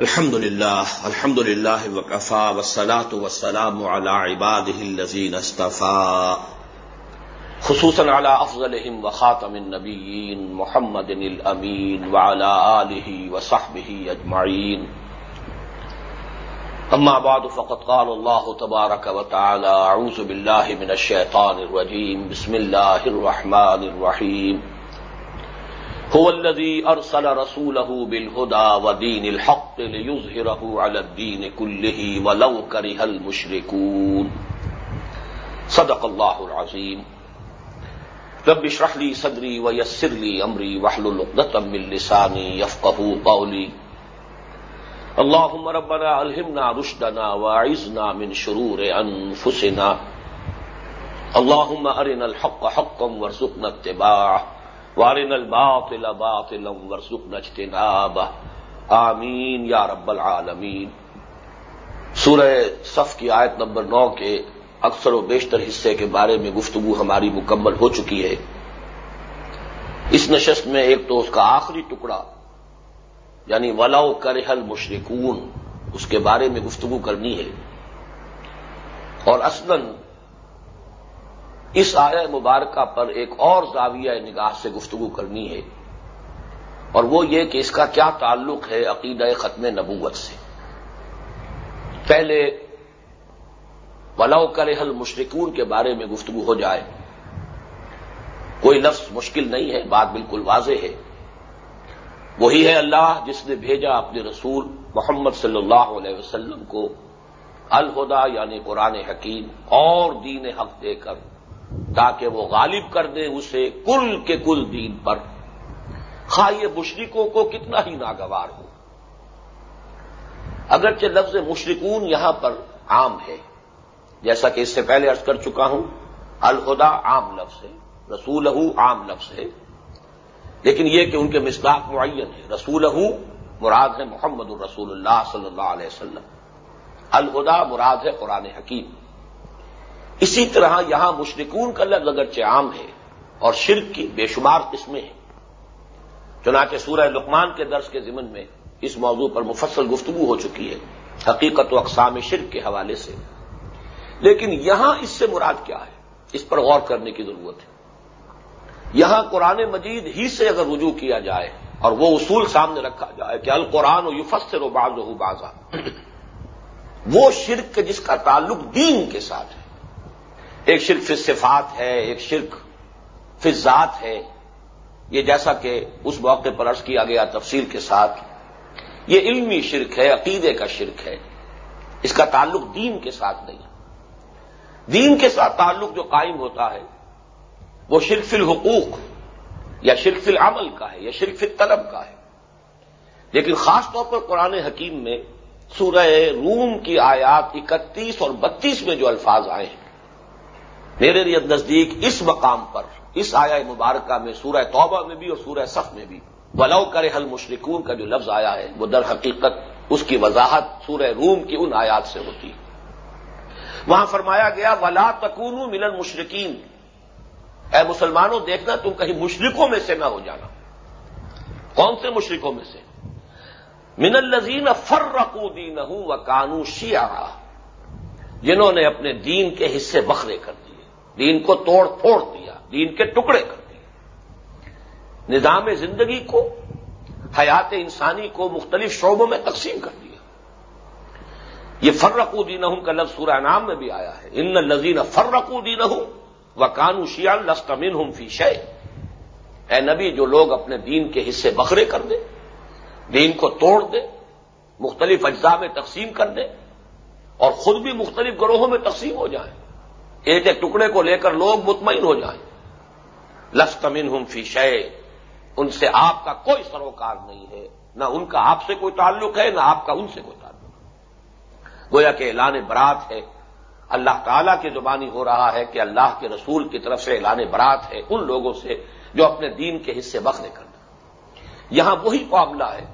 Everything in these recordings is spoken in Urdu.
الحمد لله الحمد لله وكفى والصلاة والسلام على عباده الذين اصطفى خصوصا على أفضلهم وخاتم النبيين محمد الأمين وعلى آله وصحبه أجمعين أما بعد، فقد قال الله تبارك وتعالى أعوذ بالله من الشيطان الرجيم بسم الله الرحمن الرحيم هو الذي أرسل رسوله بالهدى ودين الحق ليظهره على الدين كله ولو كره المشركون. صدق الله العظيم. رب اشرح لي صدري ويسر لي أمري واحلل عقدة من لساني يفقهوا قولي. اللهم ربنا ألهمنا رشدنا واعذنا من شرور أنفسنا. اللهم أرنا الحق حقا وارزقنا اتباعه. وارن الباطل باطلا ورزقنا اجتنابه. آمین یا رب العالمین. سورہ صف کی آیت نمبر نو کے اکثر و بیشتر حصے کے بارے میں گفتگو ہماری مکمل ہو چکی ہے۔ اس نشست میں ایک تو اس کا آخری ٹکڑا یعنی ولاؤ کرحل مشرقون اس کے بارے میں گفتگو کرنی ہے۔ اور اصلاً اس آیا مبارکہ پر ایک اور زاویہ نگاہ سے گفتگو کرنی ہے اور وہ یہ کہ اس کا کیا تعلق ہے عقیدہ ختم نبوت سے؟ پہلے ولاؤ کرحل مشرقون کے بارے میں گفتگو ہو جائے۔ کوئی لفظ مشکل نہیں ہے، بات بالکل واضح ہے۔ وہی ہے اللہ جس نے بھیجا اپنے رسول محمد صلی اللہ علیہ وسلم کو، الہدا یعنی قرآن حکیم اور دین حق دے کر۔ تاکہ وہ غالب کر دیں اسے کل کے کل دین پر۔ خواہ مشرقوں کو کتنا ہی ناگوار ہو۔ اگرچہ لفظ مشرقون یہاں پر عام ہے، جیسا کہ اس سے پہلے ارض کر چکا ہوں، الہدا عام لفظ ہے رسول عام لفظ ہے۔ لیکن یہ کہ ان کے مصداق معین ہے رسول مراد ہے محمد الرسول اللہ صلی اللہ علیہ وسلم۔ الہدا مراد ہے قرآن حکیم۔ اسی طرح یہاں مشرقون کا لفظ اگرچہ عام ہے اور شرک کی بے شمار قسمیں ہیں۔ چنانچہ سورہ لقمان کے درس کے ضمن میں اس موضوع پر مفصل گفتگو ہو چکی ہے، حقیقت و اقسام شرک کے حوالے سے۔ لیکن یہاں اس سے مراد کیا ہے؟ اس پر غور کرنے کی ضرورت ہے۔ یہاں قرآن مجید ہی سے اگر رجوع کیا جائے اور وہ اصول سامنے رکھا جائے کہ القرآن و یوفسر و باز و بازا وہ شرک جس کا تعلق دین کے ساتھ ہے۔ ایک شرک فی صفات ہے، ایک شرک فی ذات ہے۔ یہ جیسا کہ اس موقع پر عرض کیا گیا تفصیل کے ساتھ، یہ علمی شرک ہے، عقیدے کا شرک ہے۔ اس کا تعلق دین کے ساتھ نہیں دین کے ساتھ تعلق جو قائم ہوتا ہے، وہ شرک فی الحقوق یا شرک فی العمل کا ہے یا شرک فی طلب کا ہے۔ لیکن خاص طور پر قرآن حکیم میں سورہ روم کی آیات اکتیس اور بتیس میں جو الفاظ آئے ہیں میرے لیے نزدیک اس مقام پر، اس آیا مبارکہ میں، سورہ توبہ میں بھی اور سورہ صف میں بھی۔ ولو کرے حل مشرقون کا جو لفظ آیا ہے، وہ در حقیقت اس کی وضاحت سورہ روم کی ان آیات سے ہوتی۔ ہے وہاں فرمایا گیا، ولا تکون ملن مشرقین اے مسلمانوں، دیکھنا تم کہیں مشرقوں میں سے نہ ہو جانا۔ کون سے مشرقوں میں سے؟ من الزین فر رقو دین ہوں و کانو شیا جنہوں نے اپنے دین کے حصے بکھرے کر دیے۔ دین کو توڑ پھوڑ دیا، دین کے ٹکڑے کر دیے۔ نظام زندگی کو، حیات انسانی کو مختلف شعبوں میں تقسیم کر دیا۔ یہ فرقو دین کا لفظ سورہ نام میں بھی آیا ہے۔ ان لذین فرقو دین ہوں و کانو شیان لستمین ہوں فی شے اے نبی، جو لوگ اپنے دین کے حصے بکھرے کر دیں، دین کو توڑ دے مختلف اجزاء میں تقسیم کر دے اور خود بھی مختلف گروہوں میں تقسیم ہو جائیں۔ ایک ایک ٹکڑے کو لے کر لوگ مطمئن ہو جائیں۔ لفتمن ہم فی شے ان سے آپ کا کوئی سروکار نہیں ہے۔ نہ ان کا آپ سے کوئی تعلق ہے، نہ آپ کا ان سے کوئی تعلق ہے۔ گویا کہ اعلان برات ہے۔ اللہ تعالی کی زبانی ہو رہا ہے کہ اللہ کے رسول کی طرف سے اعلان برات ہے ان لوگوں سے جو اپنے دین کے حصے بخنے کرنا یہاں وہی معاملہ ہے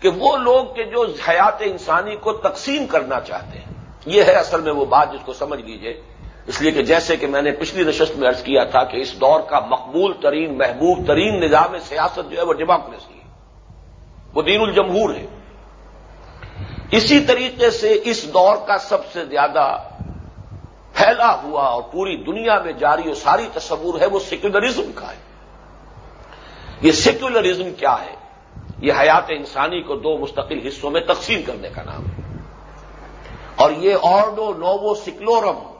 کہ وہ لوگ کہ جو حیات انسانی کو تقسیم کرنا چاہتے ہیں۔ یہ ہے اصل میں وہ بات جس کو سمجھ لیجیے۔ اس لیے کہ جیسے کہ میں نے پچھلی نشست میں ارض کیا تھا کہ اس دور کا مقبول ترین، محبوب ترین نظام سیاست جو ہے وہ ڈیموکریسی ہے۔ وہ دین الجمہور ہے۔ اسی طریقے سے اس دور کا سب سے زیادہ پھیلا ہوا اور پوری دنیا میں جاری و ساری تصور ہے وہ سیکولرزم کا ہے۔ یہ سیکولرزم کیا ہے؟ یہ حیات انسانی کو دو مستقل حصوں میں تقسیم کرنے کا نام ہے۔ اور یہ آرڈو نوو سکلورم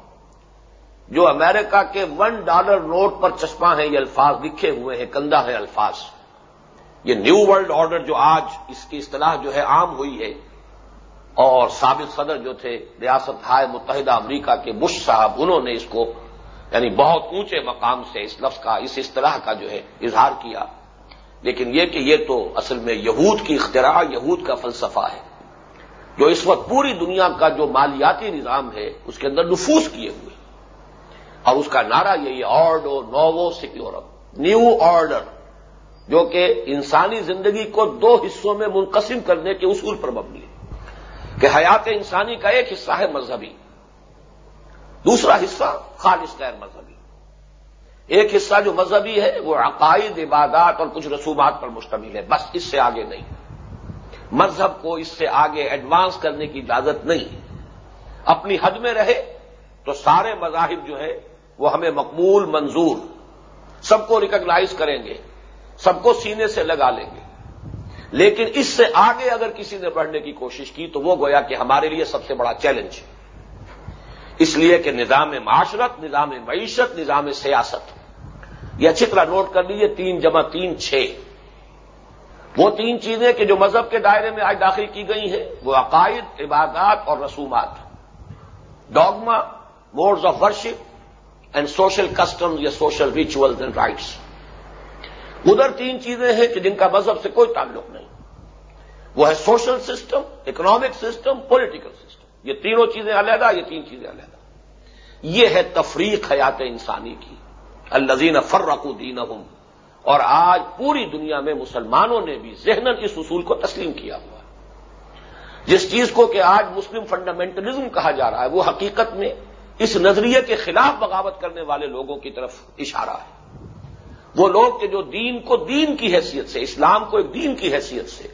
جو امریکہ کے ون ڈالر نوٹ پر چشمہ ہیں، یہ الفاظ لکھے ہوئے ہیں، کندہ ہے الفاظ۔ یہ نیو ورلڈ آرڈر جو آج اس کی اصطلاح جو ہے عام ہوئی ہے، اور سابق صدر جو تھے، ریاست ہائے متحدہ امریکہ کے بش صاحب، انہوں نے اس کو یعنی بہت اونچے مقام سے اس لفظ کا، اس اصطلاح کا جو ہے اظہار کیا۔ لیکن یہ کہ یہ تو اصل میں یہود کی اختراع، یہود کا فلسفہ ہے۔ جو اس وقت پوری دنیا کا جو مالیاتی نظام ہے، اس کے اندر نفوذ کیے ہوئے۔ اور اس کا نعرہ یہی آرڈو نوو سیکورم نیو آرڈر، جو کہ انسانی زندگی کو دو حصوں میں منقسم کرنے کے اصول پر مبنی ہے۔ کہ حیات انسانی کا ایک حصہ ہے مذہبی، دوسرا حصہ خالص غیر مذہبی۔ ایک حصہ جو مذہبی ہے، وہ عقائد، عبادات اور کچھ رسومات پر مشتمل ہے۔ بس اس سے آگے نہیں۔ مذہب کو اس سے آگے ایڈوانس کرنے کی اجازت نہیں۔ اپنی حد میں رہے تو سارے مذاہب جو ہے وہ ہمیں مقبول منظور سب کو ریکگنائز کریں گے، سب کو سینے سے لگا لیں گے۔ لیکن اس سے آگے اگر کسی نے بڑھنے کی کوشش کی تو وہ گویا کہ ہمارے لیے سب سے بڑا چیلنج ہے۔ اس لیے کہ نظام معاشرت، نظام معیشت، نظام سیاست۔ یہ اچھی طرح نوٹ کر لیجیے تین جمع تین چھ۔ وہ تین چیزیں کہ جو مذہب کے دائرے میں آج داخل کی گئی ہیں، وہ عقائد، عبادات اور رسومات۔ Dogma modes of worship and social customs یا سوشل ریچولز اینڈ رائٹس ادھر تین چیزیں ہیں کہ جن کا مذہب سے کوئی تعلق نہیں وہ ہے social system economic system political system یہ تینوں چیزیں علیحدہ یہ تین چیزیں علیحدہ یہ ہے تفریق حیات انسانی کی الزین فرق دین اور آج پوری دنیا میں مسلمانوں نے بھی ذہن اس اصول کو تسلیم کیا ہوا جس چیز کو کہ آج مسلم فنڈامنٹلزم کہا جا رہا ہے وہ حقیقت میں اس نظریے کے خلاف بغاوت کرنے والے لوگوں کی طرف اشارہ ہے۔ وہ لوگ کہ جو دین کو دین کی حیثیت سے، اسلام کو ایک دین کی حیثیت سے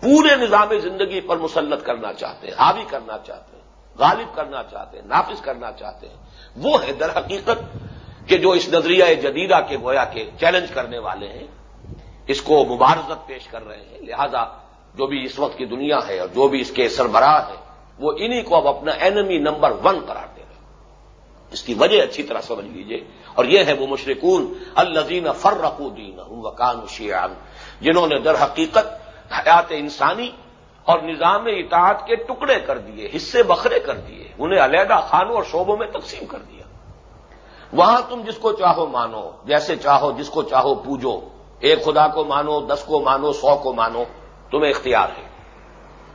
پورے نظام زندگی پر مسلط کرنا چاہتے ہیں، حاوی کرنا چاہتے ہیں، غالب کرنا چاہتے ہیں، نافذ کرنا چاہتے ہیں، وہ ہے در حقیقت کہ جو اس نظریہ جدیدہ کے گویا کے چیلنج کرنے والے ہیں، اس کو مبارزت پیش کر رہے ہیں۔ لہذا جو بھی اس وقت کی دنیا ہے اور جو بھی اس کے سربراہ ہے وہ انہی کو اب اپنا اینمی نمبر ون قرار دے اس کی وجہ اچھی طرح سمجھ لیجیے۔ اور یہ ہے وہ مشرقون الزین فرقو دین وکان شیان جنہوں نے در حقیقت حیات انسانی اور نظام اطاعت کے ٹکڑے کر دیے، حصے بکھرے کر دیے، انہیں علیحدہ خانوں اور شعبوں میں تقسیم کر دیا۔ وہاں تم جس کو چاہو مانو، جیسے چاہو جس کو چاہو پوجو۔ ایک خدا کو مانو، دس کو مانو، سو کو مانو، تمہیں اختیار ہے۔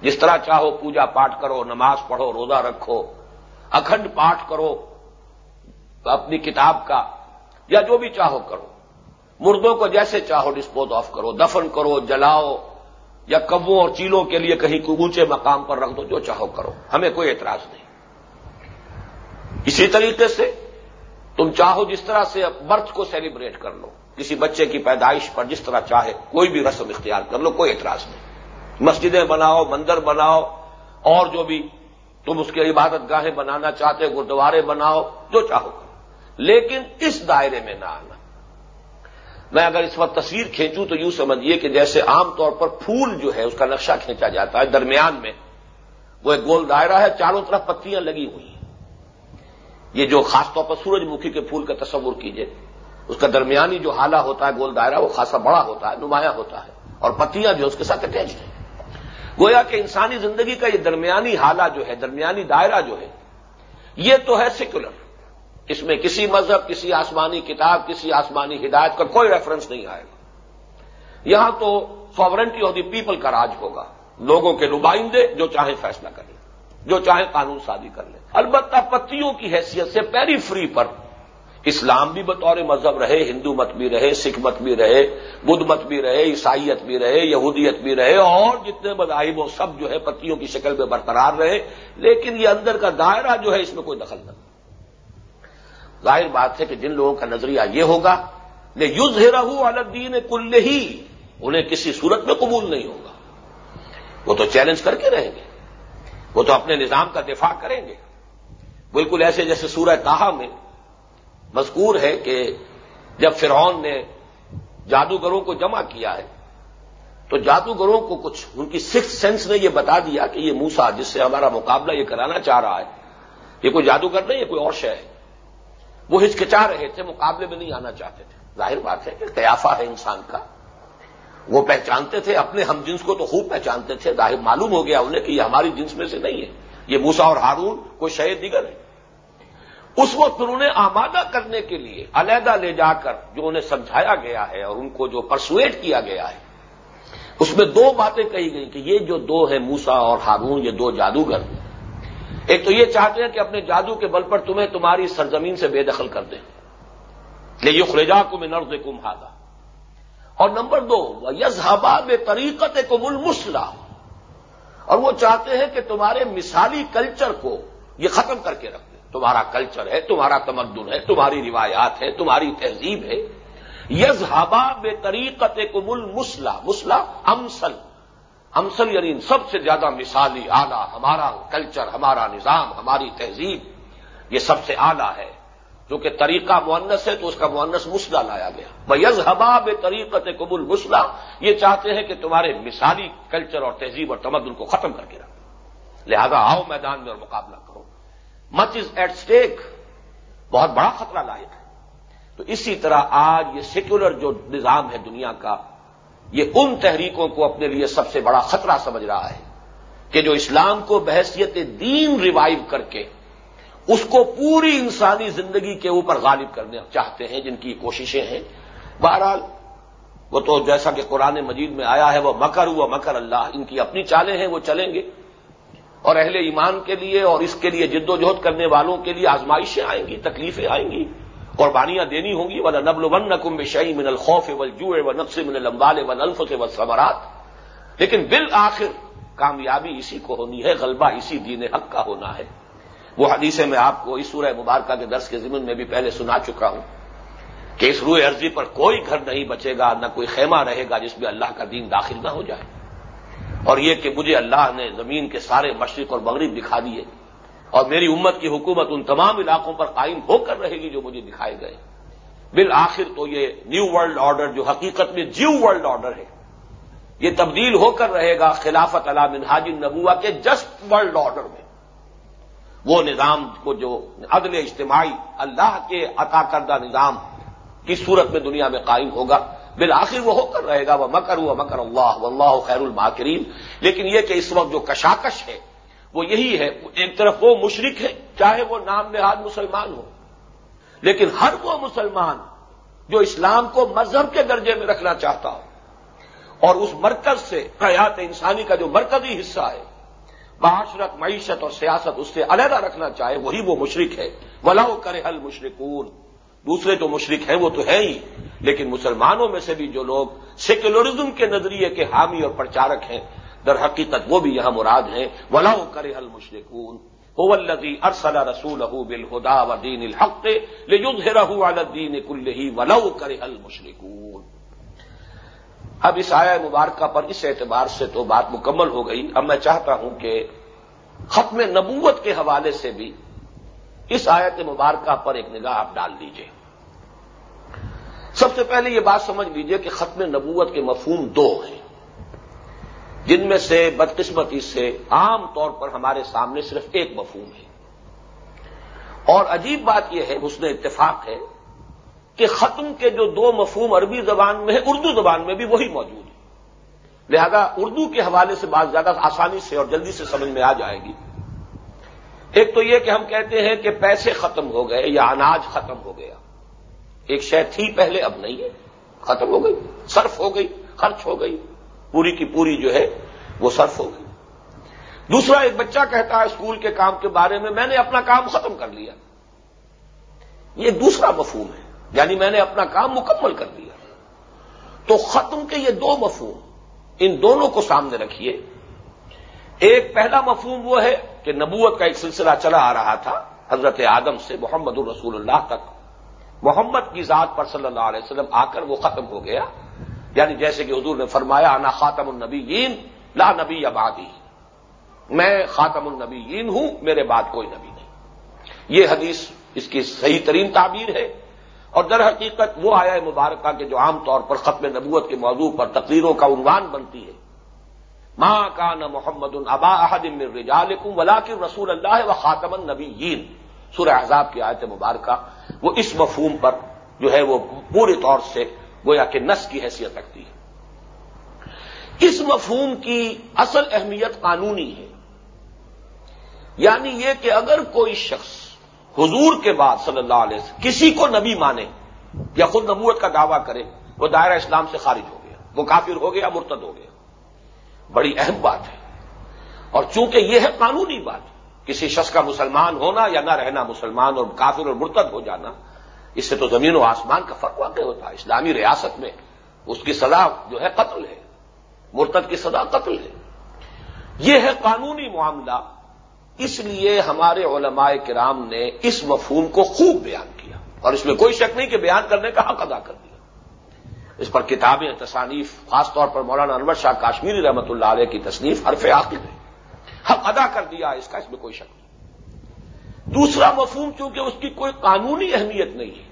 جس طرح چاہو پوجا پاٹ کرو، نماز پڑھو، روزہ رکھو، اکھنڈ پاٹ کرو اپنی کتاب کا یا جو بھی چاہو کرو۔ مردوں کو جیسے چاہو ڈسپوز آف کرو، دفن کرو، جلاؤ، یا کبوں اور چیلوں کے لیے کہیں اونچے مقام پر رکھ دو، جو چاہو کرو۔ ہمیں کوئی اعتراض نہیں۔ اسی طریقے سے تم چاہو جس طرح سے برتھ کو سیلیبریٹ کر لو۔ کسی بچے کی پیدائش پر جس طرح چاہے کوئی بھی رسم اختیار کر لو، کوئی اعتراض نہیں۔ مسجدیں بناؤ، مندر بناؤ، اور جو بھی تم اس کی عبادت گاہیں بنانا چاہتے، گردوارے بناؤ، جو چاہو کرو۔ لیکن اس دائرے میں نہ آنا۔ میں اگر اس وقت تصویر کھینچوں تو یوں سمجھیے کہ جیسے عام طور پر پھول جو ہے اس کا نقشہ کھینچا جاتا ہے درمیان میں، وہ ایک گول دائرہ ہے، چاروں طرف پتیاں لگی ہوئی ہیں۔ یہ جو خاص طور پر سورج مکھی کے پھول کا تصور کیجیے، اس کا درمیانی جو حالہ ہوتا ہے، گول دائرہ، وہ خاصا بڑا ہوتا ہے، نمایاں ہوتا ہے اور پتیاں جو اس کے ساتھ اٹیچ ہیں۔ گویا کہ انسانی زندگی کا یہ درمیانی حالہ جو ہے، درمیانی دائرہ جو ہے، یہ تو ہے سیکولر۔ اس میں کسی مذہب، کسی آسمانی کتاب، کسی آسمانی ہدایت کا کوئی ریفرنس نہیں آئے گا۔ یہاں تو ساورنٹی آف دی پیپل کا راج ہوگا۔ لوگوں کے نمائندے جو چاہے فیصلہ کریں جو چاہے قانون سازی کر لیں۔ البتہ پتیوں کی حیثیت سے پیری فری پر اسلام بھی بطور مذہب رہے، ہندو مت بھی رہے، سکھ مت بھی رہے، بدھ مت بھی رہے، عیسائیت بھی رہے، یہودیت بھی رہے، اور جتنے مذاہب وہ سب جو ہے پتیوں کی شکل میں برقرار رہے، لیکن یہ اندر کا دائرہ جو ہے اس میں کوئی دخل نہ ظاہر بات ہے کہ جن لوگوں کا نظریہ یہ ہوگا لے یوز ہے رہو الدین کل ہی انہیں کسی صورت میں قبول نہیں ہوگا۔ وہ تو چیلنج کر کے رہیں گے۔ وہ تو اپنے نظام کا دفاع کریں گے۔ بالکل ایسے جیسے سورہ تاہا میں مذکور ہے کہ جب فرعون نے جادوگروں کو جمع کیا ہے، تو جادوگروں کو کچھ ان کی سکس سینس نے یہ بتا دیا کہ یہ موسا جس سے ہمارا مقابلہ یہ کرانا چاہ رہا ہے، یہ کوئی جادوگر نہیں یہ کوئی اور شے ہے۔ وہ ہچکچا رہے تھے، مقابلے میں نہیں آنا چاہتے تھے۔ ظاہر بات ہے کہ قیافہ ہے انسان کا۔ وہ پہچانتے تھے، اپنے ہم جنس کو تو خوب پہچانتے تھے۔ ظاہر معلوم ہو گیا انہیں کہ یہ ہماری جنس میں سے نہیں ہے۔ یہ موسا اور ہارون کوئی شہید دیگر ہے اس وقت پھر انہیں آمادہ کرنے کے لیے علیحدہ لے جا کر جو انہیں سمجھایا گیا ہے اور ان کو جو پرسویٹ کیا گیا ہے، اس میں دو باتیں کہی گئی کہ یہ جو دو ہے موسا اور ہارون، یہ دو جادوگر ایک تو یہ چاہتے ہیں کہ اپنے جادو کے بل پر تمہیں تمہاری سرزمین سے بے دخل کر دیں۔ یہ خرجا کو میں نرد کم اور نمبر دو یزہبا بے طریقت کو مل اور وہ چاہتے ہیں کہ تمہارے مثالی کلچر کو یہ ختم کر کے رکھ دیں۔ تمہارا کلچر ہے، تمہارا تمدن ہے، تمہاری روایات ہے تمہاری تہذیب ہے۔ یزہبا بے طریقت کو مل مسلح امسل۔ امسل یعنی سب سے زیادہ مثالی آلہ ہمارا کلچر، ہمارا نظام، ہماری تہذیب، یہ سب سے آلہ ہے۔ جو کہ طریقہ مونس ہے تو اس کا مونس مسلح لایا گیا۔ بھائی یز بے طریقت قبول مسلح یہ چاہتے ہیں کہ تمہارے مثالی کلچر اور تہذیب اور تمدن کو ختم کر کے رکھو۔ لہذا آؤ میدان میں اور مقابلہ کرو۔ مچ از ایٹ اسٹیک بہت بڑا خطرہ لاحق ہے۔ تو اسی طرح آج یہ سیکولر جو نظام ہے دنیا کا یہ ان تحریکوں کو اپنے لیے سب سے بڑا خطرہ سمجھ رہا ہے کہ جو اسلام کو بحثیت دین ریوائو کر کے اس کو پوری انسانی زندگی کے اوپر غالب کرنے چاہتے ہیں، جن کی کوششیں ہیں۔ بہرحال، وہ تو جیسا کہ قرآن مجید میں آیا ہے، وہ مکر ہوا، مکر اللہ۔ ان کی اپنی چالیں ہیں، وہ چلیں گے۔ اور اہل ایمان کے لیے اور اس کے لیے جد و جہد کرنے والوں کے لیے آزمائشیں آئیں گی، تکلیفیں آئیں گی۔ قربانیاں دینی ہوں گی ولا نبل ون نقم شعی من الخوف و جو نقص من لمبال و نلف سے و لیکن بالآخر کامیابی اسی کو ہونی ہے، غلبہ اسی دین حق کا ہونا ہے۔ وہ حدیثیں میں آپ کو اس سورہ مبارکہ کے درس کے ضمن میں بھی پہلے سنا چکا ہوں کہ اس روئے عرضی پر کوئی گھر نہیں بچے گا، نہ کوئی خیمہ رہے گا جس میں اللہ کا دین داخل نہ ہو جائے۔ اور یہ کہ مجھے اللہ نے زمین کے سارے مشرق اور مغرب دکھا دیے۔ اور میری امت کی حکومت ان تمام علاقوں پر قائم ہو کر رہے گی جو مجھے دکھائے گئے۔ بالآخر تو یہ نیو ورلڈ آرڈر جو حقیقت میں جیو ورلڈ آرڈر ہے، یہ تبدیل ہو کر رہے گا خلافت علام منہاج النبوا کے جسٹ ورلڈ آرڈر میں۔ وہ نظام کو جو عدل اجتماعی اللہ کے عطا کردہ نظام کی صورت میں دنیا میں قائم ہوگا، بالآخر وہ ہو کر رہے گا وہ مکر ہوا مکر اللہ اللہ خیر الماکرین لیکن یہ کہ اس وقت جو کشاکش ہے وہ یہی ہے، ایک طرف وہ مشرق ہے، چاہے وہ نام نہاد مسلمان ہو۔ لیکن ہر وہ مسلمان جو اسلام کو مذہب کے درجے میں رکھنا چاہتا ہو اور اس مرکز سے حیات انسانی کا جو مرکزی حصہ ہے، معاشرت، معیشت اور سیاست اس سے علیحدہ رکھنا چاہے، وہی وہ مشرق ہے۔ ولاؤ کرے حل مشرقون دوسرے جو مشرق ہیں وہ تو ہے ہی، لیکن مسلمانوں میں سے بھی جو لوگ سیکولرزم کے نظریے کے حامی اور پرچارک ہیں در حقیقت وہ بھی یہاں مراد ہیں۔ ولاؤ کرے حل مشرقون الدی ارسلہ رسول بل خدا و دین الحق رہ دین کل ہی ولاؤ کرے حل مشرقون اب اس آیا مبارکہ پر اس اعتبار سے تو بات مکمل ہو گئی۔ اب میں چاہتا ہوں کہ ختم نبوت کے حوالے سے بھی اس آیت مبارکہ پر ایک نگاہ آپ ڈال دیجیے سب سے پہلے یہ بات سمجھ لیجیے کہ ختم نبوت کے مفہوم دو ہیں۔ جن میں سے بدقسمتی سے عام طور پر ہمارے سامنے صرف ایک مفہوم ہے۔ اور عجیب بات یہ ہے، حسن اتفاق ہے کہ ختم کے جو دو مفہوم عربی زبان میں ہے اردو زبان میں بھی وہی موجود ہے لہذا اردو کے حوالے سے بات زیادہ آسانی سے اور جلدی سے سمجھ میں آ جائے گی۔ ایک تو یہ کہ ہم کہتے ہیں کہ پیسے ختم ہو گئے یا اناج ختم ہو گیا۔ ایک شے تھی پہلے، اب نہیں ہے۔ ختم ہو گئی، صرف ہو گئی، خرچ ہو گئی۔ پوری کی پوری جو ہے وہ صرف ہو گئی۔ دوسرا ایک بچہ کہتا ہے اسکول کے کام کے بارے میں میں نے اپنا کام ختم کر لیا۔ یہ دوسرا مفہوم ہے یعنی میں نے اپنا کام مکمل کر دیا تو ختم کے یہ دو مفہوم ان دونوں کو سامنے رکھیے۔ ایک پہلا مفہوم وہ ہے کہ نبوت کا ایک سلسلہ چلا آ رہا تھا، حضرت آدم سے محمد الرسول اللہ تک۔ محمد کی ذات پر صلی اللہ علیہ وسلم آ کر وہ ختم ہو گیا۔ یعنی جیسے کہ حضور نے فرمایا، انا خاتم النبی لا نبی آبادی میں خاتم النبیین ہوں، میرے بعد کوئی نبی نہیں۔ یہ حدیث اس کی صحیح ترین تعبیر ہے۔ اور در حقیقت وہ آیا مبارکہ کے جو عام طور پر ختم نبوت کے موضوع پر تقریروں کا عنوان بنتی ہے۔ ماں کا نہ محمد البا احد رجالکم ولاکن رسول اللہ و خاتم النبیین۔ سورہ احزاب کی آیت مبارکہ۔ وہ اس مفہوم پر جو ہے وہ پورے طور سے گویا کہ نس کی حیثیت رکھتی ہے۔ اس مفہوم کی اصل اہمیت قانونی ہے۔ یعنی یہ کہ اگر کوئی شخص حضور کے بعد صلی اللہ علیہ وسلم کسی کو نبی مانے یا خود نبوت کا دعویٰ کرے، وہ دائرہ اسلام سے خارج ہو گیا، وہ کافر ہو گیا، مرتد ہو گیا۔ بڑی اہم بات ہے۔ اور چونکہ یہ ہے قانونی بات، کسی شخص کا مسلمان ہونا یا نہ رہنا مسلمان اور کافر اور مرتد ہو جانا اس سے تو زمین و آسمان کا فرق واقع ہوتا ہے۔ اسلامی ریاست میں اس کی سزا جو ہے قتل ہے۔ مرتد کی سزا قتل ہے۔ یہ ہے قانونی معاملہ۔ اس لیے ہمارے علماء کرام نے اس مفہوم کو خوب بیان کیا۔ اور اس میں کوئی شک نہیں کہ بیان کرنے کا حق ادا کر دیا۔ اس پر کتابیں، تصانیف، خاص طور پر مولانا انور شاہ کاشمیری رحمۃ اللہ علیہ کی تصنیف حرف عاقب ہے۔ حق ادا کر دیا اس کا اس میں کوئی شک نہیں۔ دوسرا مفہوم، چونکہ اس کی کوئی قانونی اہمیت نہیں ہے۔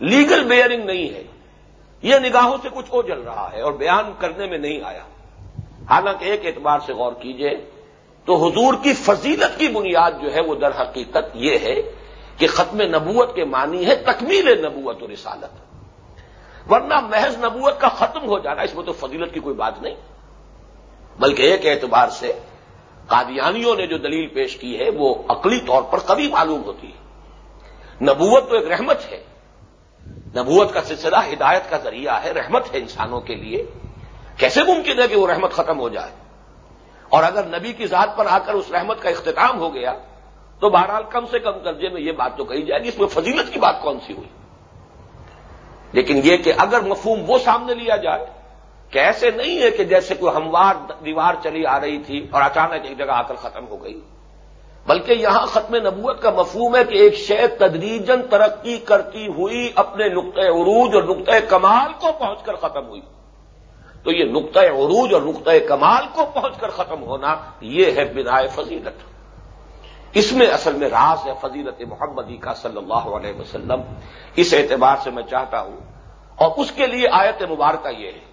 لیگل بیئرنگ نہیں ہے۔ یہ نگاہوں سے کچھ ہو جل رہا ہے اور بیان کرنے میں نہیں آیا۔ حالانکہ ایک اعتبار سے غور کیجیے تو حضور کی فضیلت کی بنیاد جو ہے وہ در حقیقت یہ ہے کہ ختم نبوت کے معنی ہے تکمیل نبوت اور رسالت۔ ورنہ محض نبوت کا ختم ہو جانا اس میں تو فضیلت کی کوئی بات نہیں۔ بلکہ ایک اعتبار سے قادیانیوں نے جو دلیل پیش کی ہے وہ عقلی طور پر کبھی معلوم ہوتی ہے۔ نبوت تو ایک رحمت ہے۔ نبوت کا سلسلہ ہدایت کا ذریعہ ہے، رحمت ہے انسانوں کے لیے۔ کیسے ممکن ہے کہ وہ رحمت ختم ہو جائے؟ اور اگر نبی کی ذات پر آ کر اس رحمت کا اختتام ہو گیا، تو بہرحال کم سے کم درجے میں یہ بات تو کہی جائے گی، اس میں فضیلت کی بات کون سی ہوئی؟ لیکن یہ کہ اگر مفہوم وہ سامنے لیا جائے، کہ ایسے نہیں ہے کہ جیسے کوئی ہموار دیوار چلی آ رہی تھی اور اچانک ایک جگہ آ کر ختم ہو گئی۔ بلکہ یہاں ختم نبوت کا مفہوم ہے کہ ایک شے تدریجن ترقی کرتی ہوئی اپنے نقطۂ عروج اور نقطۂ کمال کو پہنچ کر ختم ہوئی۔ تو یہ نقطۂ عروج اور نقطۂ کمال کو پہنچ کر ختم ہونا یہ ہے بنا فضیلت۔ اس میں اصل میں راز ہے فضیلت محمدی کا صلی اللہ علیہ وسلم۔ اس اعتبار سے میں چاہتا ہوں۔ اور اس کے لیے آیت مبارکہ یہ ہے۔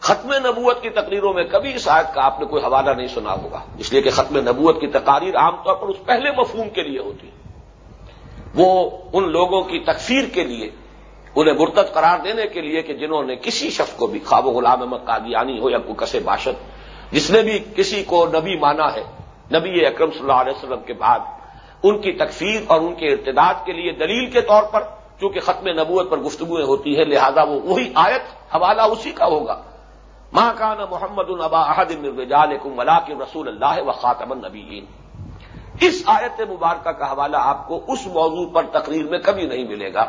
ختم نبوت کی تقریروں میں کبھی اس آیت کا آپ نے کوئی حوالہ نہیں سنا ہوگا۔ اس لیے کہ ختم نبوت کی تقاریر عام طور پر اس پہلے مفہوم کے لیے ہوتی۔ وہ ان لوگوں کی تکفیر کے لیے، انہیں مرتد قرار دینے کے لیے کہ جنہوں نے کسی شخص کو بھی خواب و غلام احمد قادیانی ہو یا کوئی کسے باشد، جس نے بھی کسی کو نبی مانا ہے، نبی اکرم صلی اللہ علیہ وسلم کے بعد، ان کی تکفیر اور ان کے ارتداد کے لیے دلیل کے طور پر، چونکہ ختم نبوت پر گفتگویں ہوتی ہے لہذا وہ وہی آیت، حوالہ اسی کا ہوگا۔ ماں کان محمد البا احد الرجالکم ولاکن رسول اللہ و خاتم النبیین اس آیت مبارکہ کا حوالہ آپ کو اس موضوع پر تقریر میں کبھی نہیں ملے گا۔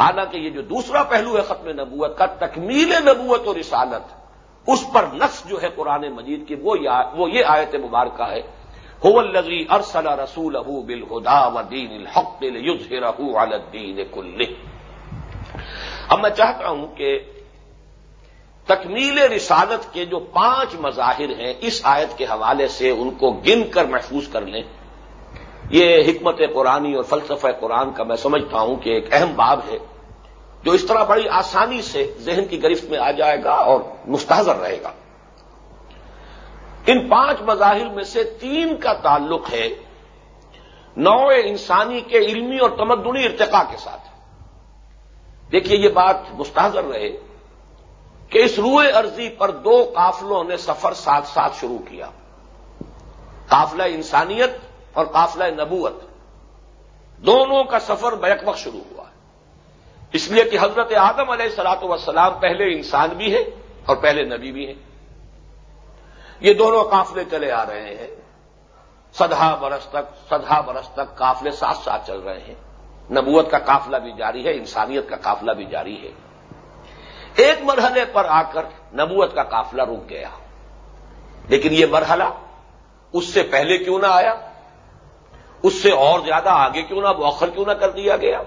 حالانکہ یہ جو دوسرا پہلو ہے ختم نبوت کا، تکمیل نبوت اور رسالت، اس پر نس جو ہے قرآن مجید کی، وہ یہ آیت مبارکہ ہے۔ هو الذي ارسل رسوله بالهدى ودين الحق ليظهره على الدين كله اب میں چاہتا ہوں کہ تکمیل رسالت کے جو پانچ مظاہر ہیں اس آیت کے حوالے سے ان کو گن کر محفوظ کر لیں۔ یہ حکمت قرآنی اور فلسفہ قرآن کا میں سمجھتا ہوں کہ ایک اہم باب ہے جو اس طرح بڑی آسانی سے ذہن کی گرفت میں آ جائے گا اور مستحضر رہے گا۔ ان پانچ مظاہر میں سے تین کا تعلق ہے نو انسانی کے علمی اور تمدنی ارتقاء کے ساتھ۔ دیکھیے یہ بات مستحضر رہے۔ کہ اس روئے عرضی پر دو قافلوں نے سفر ساتھ ساتھ شروع کیا۔ قافلہ انسانیت اور قافلہ نبوت۔ دونوں کا سفر بیک وقت شروع ہوا۔ اس لیے کہ حضرت آدم علیہ سلاط وسلام پہلے انسان بھی ہے اور پہلے نبی بھی ہیں۔ یہ دونوں قافلے چلے آ رہے ہیں۔ سدھا برس تک سدھا برس تک قافلے ساتھ ساتھ چل رہے ہیں۔ نبوت کا قافلہ بھی جاری ہے، انسانیت کا قافلہ بھی جاری ہے۔ ایک مرحلے پر آ کر نبوت کا قافلہ رک گیا۔ لیکن یہ مرحلہ اس سے پہلے کیوں نہ آیا؟ اس سے اور زیادہ آگے کیوں نہ موخر کیوں نہ کر دیا گیا؟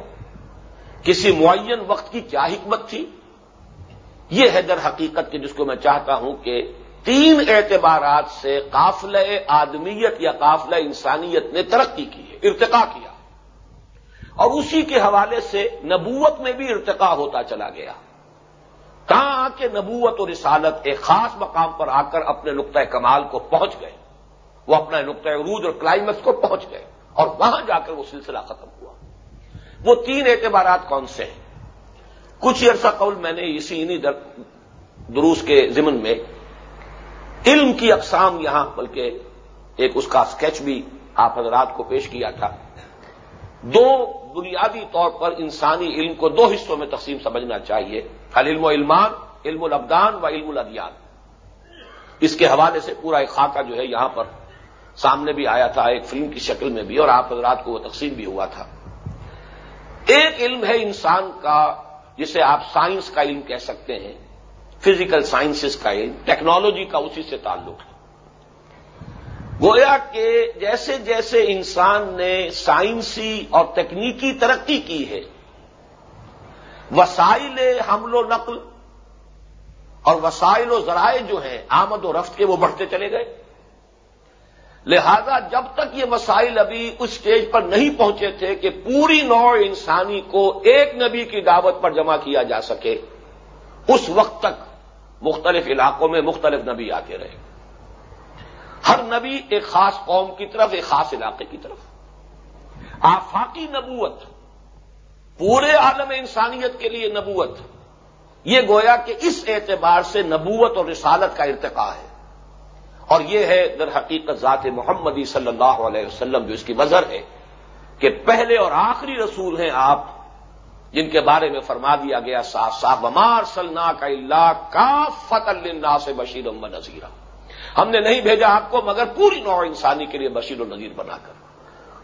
کسی معین وقت کی کیا حکمت تھی؟ یہ ہے در حقیقت کہ جس کو میں چاہتا ہوں کہ تین اعتبارات سے قافلہ آدمیت یا قافلہ انسانیت نے ترقی کی ہے، ارتقا کیا۔ اور اسی کے حوالے سے نبوت میں بھی ارتقا ہوتا چلا گیا۔ کہاں آ کے نبوت اور رسالت ایک خاص مقام پر آ کر اپنے نقطۂ کمال کو پہنچ گئے۔ وہ اپنا نقطۂ عروج اور کلائمیکس کو پہنچ گئے اور وہاں جا کر وہ سلسلہ ختم ہوا۔ وہ تین اعتبارات کون سے ہیں؟ کچھ عرصہ قول میں نے اسی انہی دروس کے ضمن میں علم کی اقسام یہاں، بلکہ ایک اس کا اسکیچ بھی آپ حضرات کو پیش کیا تھا۔ دو بنیادی طور پر انسانی علم کو دو حصوں میں تقسیم سمجھنا چاہیے۔ العلم و علمان، علم الابدان و علم الادیان۔ اس کے حوالے سے پورا ایک خاکہ جو ہے یہاں پر سامنے بھی آیا تھا، ایک فلم کی شکل میں بھی، اور آپ حضرات کو وہ تقسیم بھی ہوا تھا۔ ایک علم ہے انسان کا، جسے آپ سائنس کا علم کہہ سکتے ہیں، فزیکل سائنسز کا علم، ٹیکنالوجی کا اسی سے تعلق۔ ہے گویا کہ جیسے جیسے انسان نے سائنسی اور تکنیکی ترقی کی ہے، وسائل حمل و نقل اور وسائل و ذرائع جو ہیں، آمد و رفت کے وہ بڑھتے چلے گئے۔ لہذا جب تک یہ مسائل ابھی اس اسٹیج پر نہیں پہنچے تھے کہ پوری نوع انسانی کو ایک نبی کی دعوت پر جمع کیا جا سکے، اس وقت تک مختلف علاقوں میں مختلف نبی آتے رہے۔ ہر نبی ایک خاص قوم کی طرف، ایک خاص علاقے کی طرف۔ آفاقی نبوت، پورے عالم انسانیت کے لیے نبوت۔ یہ گویا کہ اس اعتبار سے نبوت اور رسالت کا ارتقا ہے۔ اور یہ ہے در حقیقت ذات محمدی صلی اللہ علیہ وسلم جو اس کی وزر ہے کہ پہلے اور آخری رسول ہیں آپ، جن کے بارے میں فرما دیا گیا صاف صاف بمار سلنا کا اللہ کا فت اللہ سے بشیر و نذیرہ ہم نے نہیں بھیجا آپ کو، مگر پوری نوع انسانی کے لیے بشیر و نذیر بنا کر۔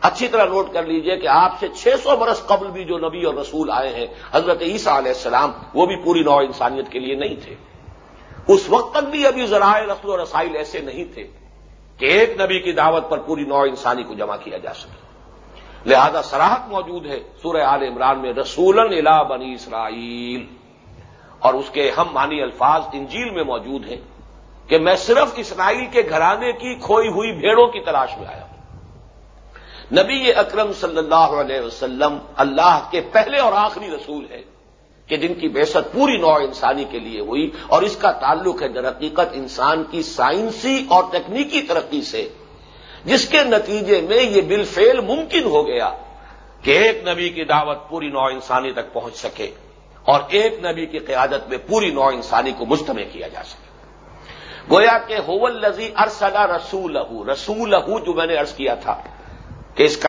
اچھی طرح نوٹ کر لیجیے کہ آپ سے چھ سو برس قبل بھی جو نبی اور رسول آئے ہیں، حضرت عیسیٰ علیہ السلام، وہ بھی پوری نوع انسانیت کے لیے نہیں تھے۔ اس وقت تک بھی ابھی ذرائع رسل و رسائل ایسے نہیں تھے کہ ایک نبی کی دعوت پر پوری نوع انسانی کو جمع کیا جا سکے۔ لہذا سراہت موجود ہے سورہ آل عمران میں رسول الا بنی اسرائیل۔ اور اس کے ہم مانی الفاظ انجیل میں موجود ہیں۔ کہ میں صرف اسرائیل کے گھرانے کی کھوئی ہوئی بھیڑوں کی تلاش میں آیا ہوں۔ نبی اکرم صلی اللہ علیہ وسلم اللہ کے پہلے اور آخری رسول ہے کہ جن کی بےسط پوری نوع انسانی کے لیے ہوئی اور اس کا تعلق ہے در حقیقت انسان کی سائنسی اور تکنیکی ترقی سے، جس کے نتیجے میں یہ بالفعل ممکن ہو گیا کہ ایک نبی کی دعوت پوری نوع انسانی تک پہنچ سکے اور ایک نبی کی قیادت میں پوری نوع انسانی کو مجتمع کیا جا سکے۔ گویا کہ ہوول لذی ارسلا رسول رسول جو میں نے ارض کیا تھا کہ اس کا